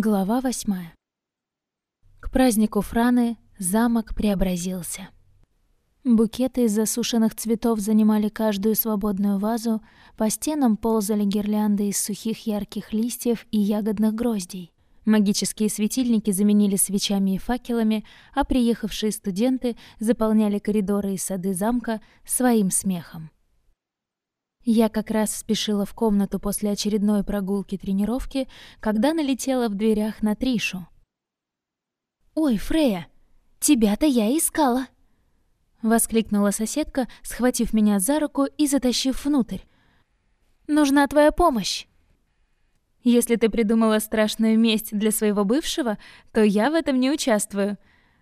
Глава восьмая. К празднику Франы замок преобразился. Букеты из засушенных цветов занимали каждую свободную вазу, по стенам ползали гирлянды из сухих ярких листьев и ягодных гроздей. Магические светильники заменили свечами и факелами, а приехавшие студенты заполняли коридоры и сады замка своим смехом. Я как раз спешила в комнату после очередной прогулки-тренировки, когда налетела в дверях на Тришу. «Ой, Фрея, тебя-то я искала!» Воскликнула соседка, схватив меня за руку и затащив внутрь. «Нужна твоя помощь!» «Если ты придумала страшную месть для своего бывшего, то я в этом не участвую»,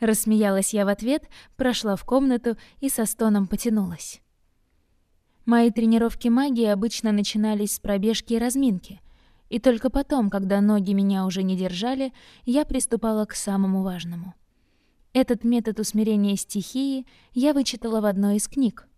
Рассмеялась я в ответ, прошла в комнату и со стоном потянулась. Мои тренировки магии обычно начинались с пробежки и разминки. И только потом, когда ноги меня уже не держали, я приступала к самому важному. Этот метод усмирения стихии я вычитала в одной из книг.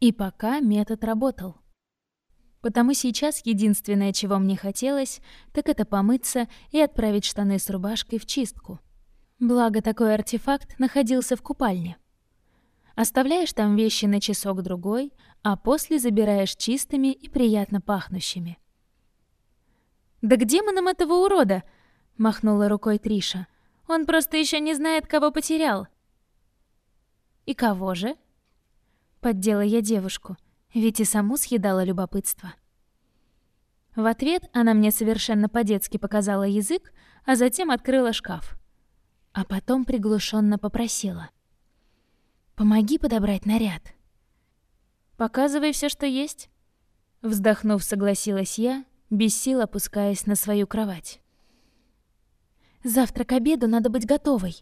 И пока метод работал. Потому сейчас единственное, чего мне хотелось, так это помыться и отправить штаны с рубашкой в чистку. Благо, такой артефакт находился в купальне. Оставляешь там вещи на часок-другой, а после забираешь чистыми и приятно пахнущими. «Да где мы нам этого урода?» — махнула рукой Триша. «Он просто еще не знает, кого потерял». «И кого же?» — поддела я девушку, ведь и саму съедала любопытство. В ответ она мне совершенно по-детски показала язык, а затем открыла шкаф. А потом приглушенно попросила. Помоги подобрать наряд. Показывай все, что есть. Вздохнув, согласилась я, без сил опускаясь на свою кровать. Завтра к обеду надо быть готовой,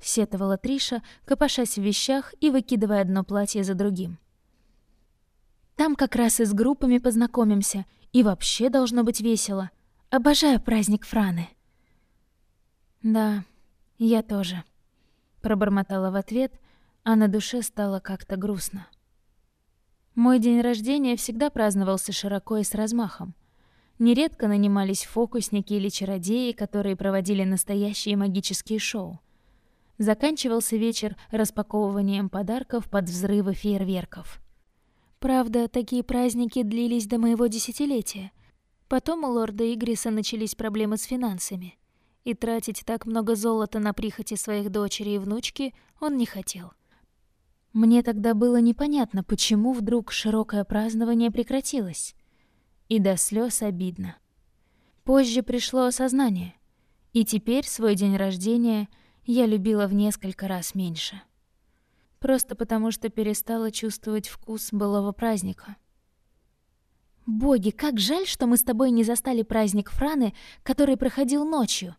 сетовала Триша, копошась в вещах и выкидывая одно платье за другим. Там как раз и с группами познакомимся, и вообще должно быть весело. Обожаю праздник Франы. Да, я тоже, пробормотала в ответ, а на душе стало как-то грустно. Мой день рождения всегда праздновался широко и с размахом. Нередко нанимались фокусники или чародеи, которые проводили настоящие магические шоу. Заканчивался вечер распаковыванием подарков под взрывы фейерверков. Правда, такие праздники длились до моего десятилетия. Потом у лорда Игриса начались проблемы с финансами, и тратить так много золота на прихоти своих дочери и внучки он не хотел. Мне тогда было непонятно, почему вдруг широкое празднование прекратилось. И до слез обидно. Позже пришло осознание, и теперь свой день рождения я любила в несколько раз меньше. Просто потому, что перестала чувствовать вкус былого праздника. «Боги, как жаль, что мы с тобой не застали праздник Франы, который проходил ночью!»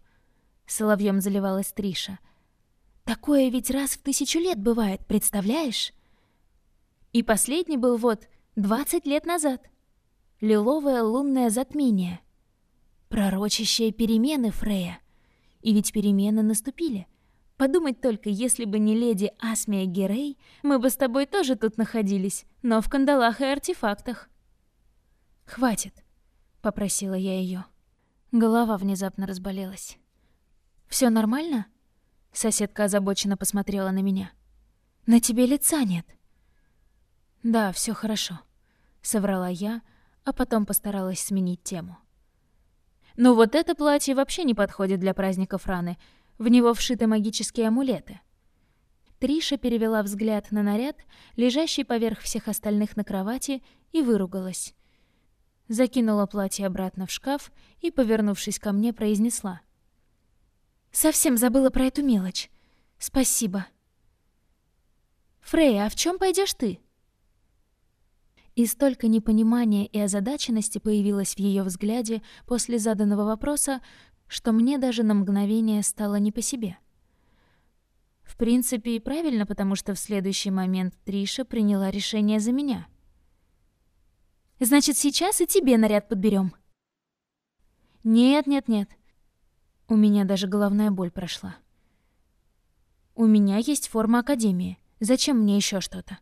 Соловьем заливалась Триша — Такое ведь раз в тысячу лет бывает, представляешь? И последний был вот 20 лет назад. Лиловое лунное затмение. Пророчащие перемены Фрея. И ведь перемены наступили. Подумать только, если бы не леди Асмия Герей, мы бы с тобой тоже тут находились, но в кандалах и артефактах. «Хватит», — попросила я ее. Голова внезапно разболелась. Все нормально?» Соседка озабоченно посмотрела на меня. «На тебе лица нет». «Да, все хорошо», — соврала я, а потом постаралась сменить тему. «Ну вот это платье вообще не подходит для праздников раны. В него вшиты магические амулеты». Триша перевела взгляд на наряд, лежащий поверх всех остальных на кровати, и выругалась. Закинула платье обратно в шкаф и, повернувшись ко мне, произнесла — Совсем забыла про эту мелочь. Спасибо. Фрейя, а в чем пойдешь ты? И столько непонимания и озадаченности появилось в ее взгляде после заданного вопроса, что мне даже на мгновение стало не по себе. В принципе, и правильно, потому что в следующий момент Триша приняла решение за меня. «Значит, сейчас и тебе наряд подберем. «Нет, нет, нет. У меня даже головная боль прошла. У меня есть форма академии. Зачем мне еще что-то?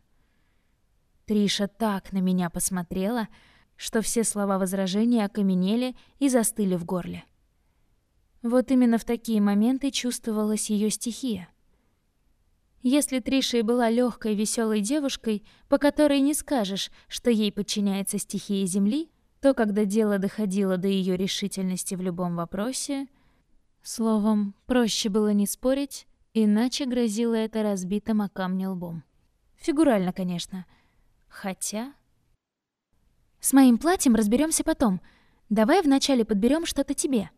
Триша так на меня посмотрела, что все слова возражения окаменели и застыли в горле. Вот именно в такие моменты чувствовалась ее стихия. Если Триша и была легкой, веселой девушкой, по которой не скажешь, что ей подчиняется стихия Земли, то когда дело доходило до ее решительности в любом вопросе, словом, проще было не спорить, иначе грозило это разбитым о камни лбом. Фигурально, конечно. Хотя... «С моим платьем разберемся потом. Давай вначале подберем что-то тебе»,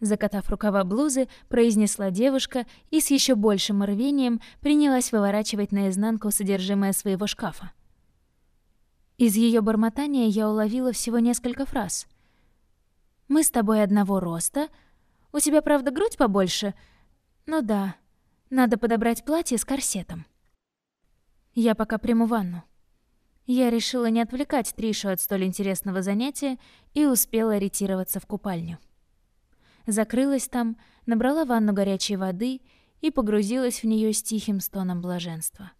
Закатав рукава блузы, произнесла девушка и с еще большим рвением принялась выворачивать наизнанку содержимое своего шкафа. Из ее бормотания я уловила всего несколько фраз. «Мы с тобой одного роста. У тебя, правда, грудь побольше? Ну да, надо подобрать платье с корсетом». Я пока приму ванну. Я решила не отвлекать Тришу от столь интересного занятия и успела ретироваться в купальню закрылась там, набрала ванну горячей воды и погрузилась в нее с тихим стоном блаженства.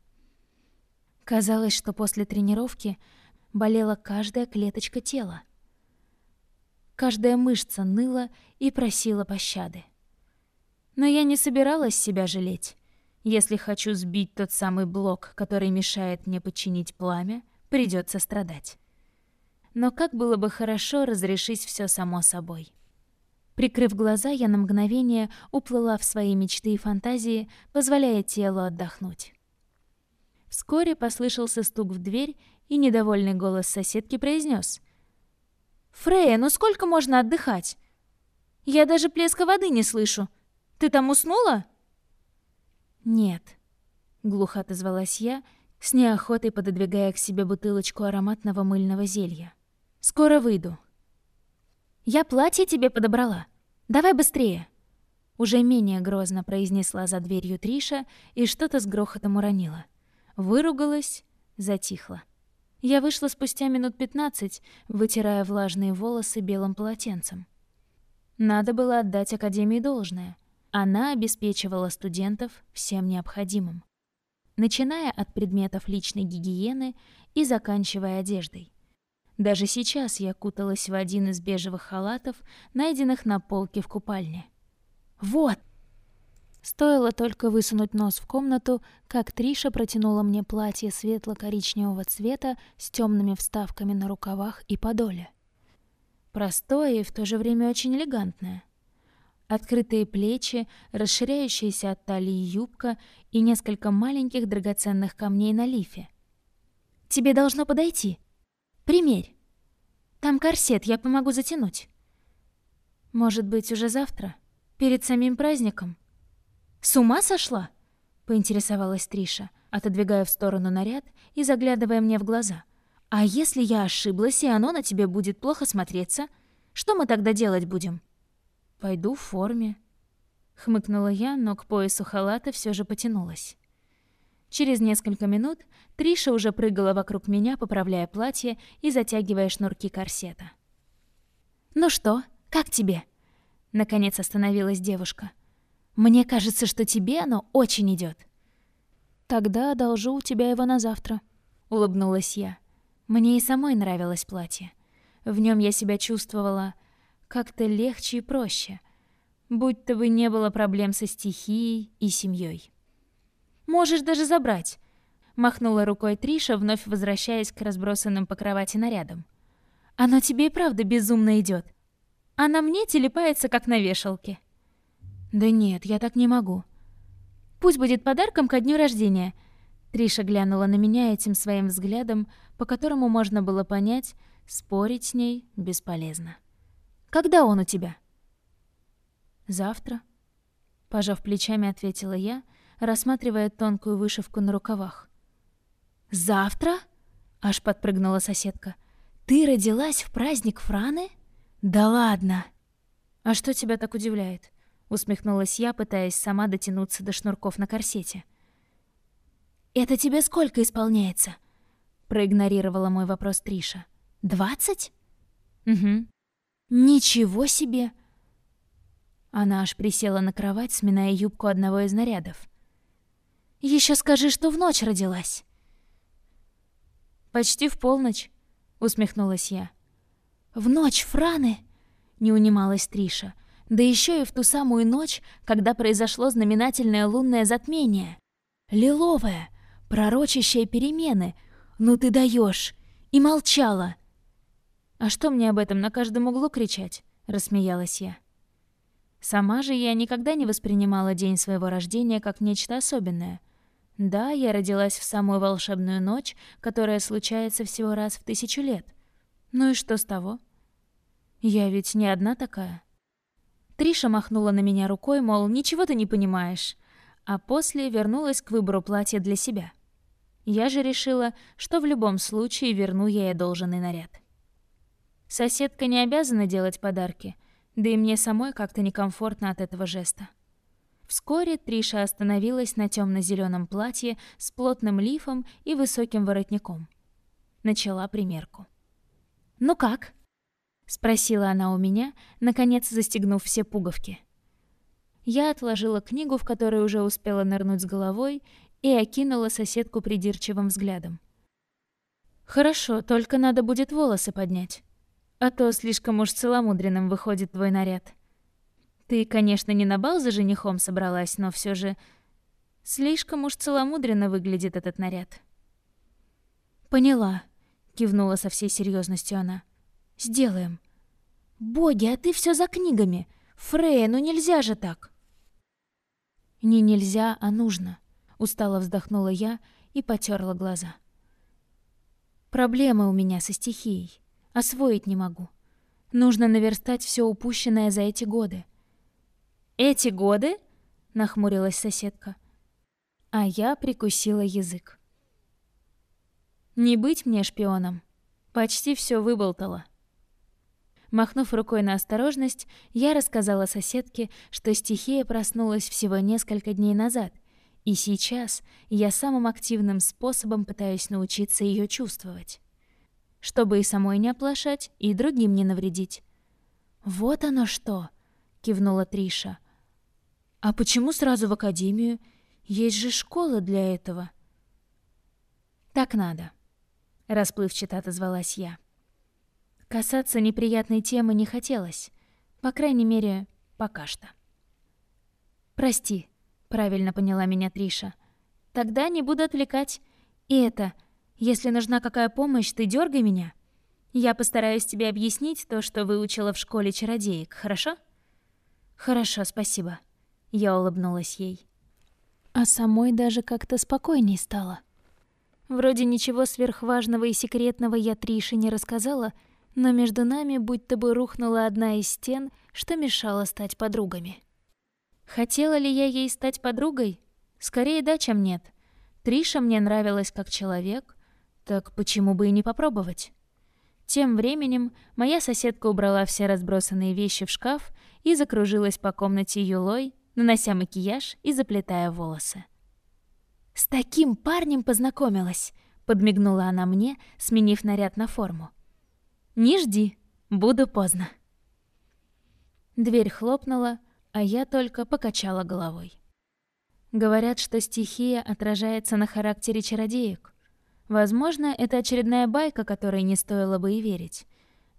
Казалось, что после тренировки болела каждая клеточка тела. Каждая мышца ныла и просила пощады. Но я не собиралась себя жалеть. Если хочу сбить тот самый блок, который мешает мне подчинить пламя, придется страдать. Но как было бы хорошо разрешить все само собой. Прикрыв глаза, я на мгновение уплыла в свои мечты и фантазии, позволяя телу отдохнуть. Вскоре послышался стук в дверь, и недовольный голос соседки произнес: «Фрея, ну сколько можно отдыхать? Я даже плеска воды не слышу. Ты там уснула?» «Нет», — глухо отозвалась я, с неохотой пододвигая к себе бутылочку ароматного мыльного зелья. «Скоро выйду». «Я платье тебе подобрала. Давай быстрее!» Уже менее грозно произнесла за дверью Триша и что-то с грохотом уронила. Выругалась, затихла. Я вышла спустя минут пятнадцать, вытирая влажные волосы белым полотенцем. Надо было отдать Академии должное. Она обеспечивала студентов всем необходимым. Начиная от предметов личной гигиены и заканчивая одеждой. Даже сейчас я куталась в один из бежевых халатов, найденных на полке в купальне. «Вот!» Стоило только высунуть нос в комнату, как Триша протянула мне платье светло-коричневого цвета с темными вставками на рукавах и подоле. Простое и в то же время очень элегантное. Открытые плечи, расширяющаяся от талии юбка и несколько маленьких драгоценных камней на лифе. «Тебе должно подойти», Примерь. Там корсет, я помогу затянуть. Может быть, уже завтра? Перед самим праздником? С ума сошла? Поинтересовалась Триша, отодвигая в сторону наряд и заглядывая мне в глаза. А если я ошиблась, и оно на тебе будет плохо смотреться, что мы тогда делать будем? Пойду в форме. Хмыкнула я, но к поясу халата все же потянулась. Через несколько минут Триша уже прыгала вокруг меня, поправляя платье и затягивая шнурки корсета. «Ну что, как тебе?» Наконец остановилась девушка. «Мне кажется, что тебе оно очень идет. «Тогда одолжу у тебя его на завтра», — улыбнулась я. Мне и самой нравилось платье. В нем я себя чувствовала как-то легче и проще, будь-то бы не было проблем со стихией и семьей. Можешь даже забрать. Махнула рукой Триша, вновь возвращаясь к разбросанным по кровати нарядам. Оно тебе и правда безумно идет. А на мне телепается, как на вешалке. Да нет, я так не могу. Пусть будет подарком ко дню рождения. Триша глянула на меня этим своим взглядом, по которому можно было понять, спорить с ней бесполезно. Когда он у тебя? Завтра. Пожав плечами, ответила я, — рассматривая тонкую вышивку на рукавах. «Завтра?» — аж подпрыгнула соседка. «Ты родилась в праздник Франы? Да ладно!» «А что тебя так удивляет?» — усмехнулась я, пытаясь сама дотянуться до шнурков на корсете. «Это тебе сколько исполняется?» — проигнорировала мой вопрос Триша. «Двадцать?» «Угу». «Ничего себе!» Она аж присела на кровать, сминая юбку одного из нарядов. Еще скажи, что в ночь родилась. Почти в полночь, усмехнулась я. В ночь Франы, не унималась Триша. Да еще и в ту самую ночь, когда произошло знаменательное лунное затмение. Лиловое, пророчащее перемены. Ну ты даешь! И молчала. «А что мне об этом на каждом углу кричать?» — рассмеялась я. Сама же я никогда не воспринимала день своего рождения как нечто особенное. Да, я родилась в самую волшебную ночь, которая случается всего раз в тысячу лет. Ну и что с того? Я ведь не одна такая. Триша махнула на меня рукой, мол, ничего ты не понимаешь, а после вернулась к выбору платья для себя. Я же решила, что в любом случае верну ей долженный наряд. Соседка не обязана делать подарки, да и мне самой как-то некомфортно от этого жеста. Вскоре Триша остановилась на темно-зеленом платье с плотным лифом и высоким воротником. Начала примерку. «Ну как?» Спросила она у меня, наконец застегнув все пуговки. Я отложила книгу, в которой уже успела нырнуть с головой, и окинула соседку придирчивым взглядом. Хорошо, только надо будет волосы поднять, а то слишком уж целомудренным выходит твой наряд. Ты, конечно, не на бал за женихом собралась, но все же слишком уж целомудренно выглядит этот наряд. Поняла, кивнула со всей серьезностью она. Сделаем. Боги, а ты все за книгами. Фрея, ну нельзя же так. Не нельзя, а нужно. Устало вздохнула я и потерла глаза. Проблемы у меня со стихией. Освоить не могу. Нужно наверстать все упущенное за эти годы. Эти годы? Нахмурилась соседка. А я прикусила язык. Не быть мне шпионом. Почти все выболтала. Махнув рукой на осторожность, я рассказала соседке, что стихия проснулась всего несколько дней назад, и сейчас я самым активным способом пытаюсь научиться ее чувствовать. Чтобы и самой не оплошать, и другим не навредить. «Вот оно что!» — кивнула Триша. «А почему сразу в академию? Есть же школа для этого». «Так надо», — расплывчато отозвалась я. Касаться неприятной темы не хотелось. По крайней мере, пока что. «Прости», — правильно поняла меня Триша. «Тогда не буду отвлекать. И это, если нужна какая помощь, ты дергай меня. Я постараюсь тебе объяснить то, что выучила в школе чародеек, хорошо?» «Хорошо, спасибо», — я улыбнулась ей. А самой даже как-то спокойней стало. Вроде ничего сверхважного и секретного я Трише не рассказала, — но между нами будто бы рухнула одна из стен, что мешало стать подругами. Хотела ли я ей стать подругой? Скорее да, чем нет. Триша мне нравилась как человек, так почему бы и не попробовать? Тем временем моя соседка убрала все разбросанные вещи в шкаф и закружилась по комнате юлой, нанося макияж и заплетая волосы. «С таким парнем познакомилась!» — подмигнула она мне, сменив наряд на форму. Не жди, буду поздно. Дверь хлопнула, а я только покачала головой. Говорят, что стихия отражается на характере чародеек. Возможно, это очередная байка, которой не стоило бы и верить.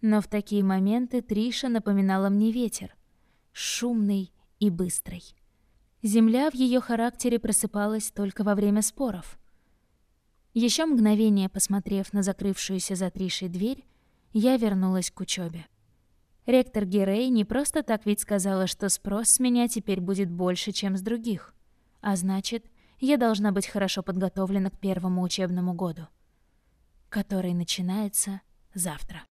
Но в такие моменты Триша напоминала мне ветер. Шумный и быстрый. Земля в ее характере просыпалась только во время споров. Еще мгновение посмотрев на закрывшуюся за Тришей дверь, я вернулась к учебе. Ректор Герей не просто так ведь сказала, что спрос с меня теперь будет больше, чем с других. А значит, я должна быть хорошо подготовлена к первому учебному году, который начинается завтра.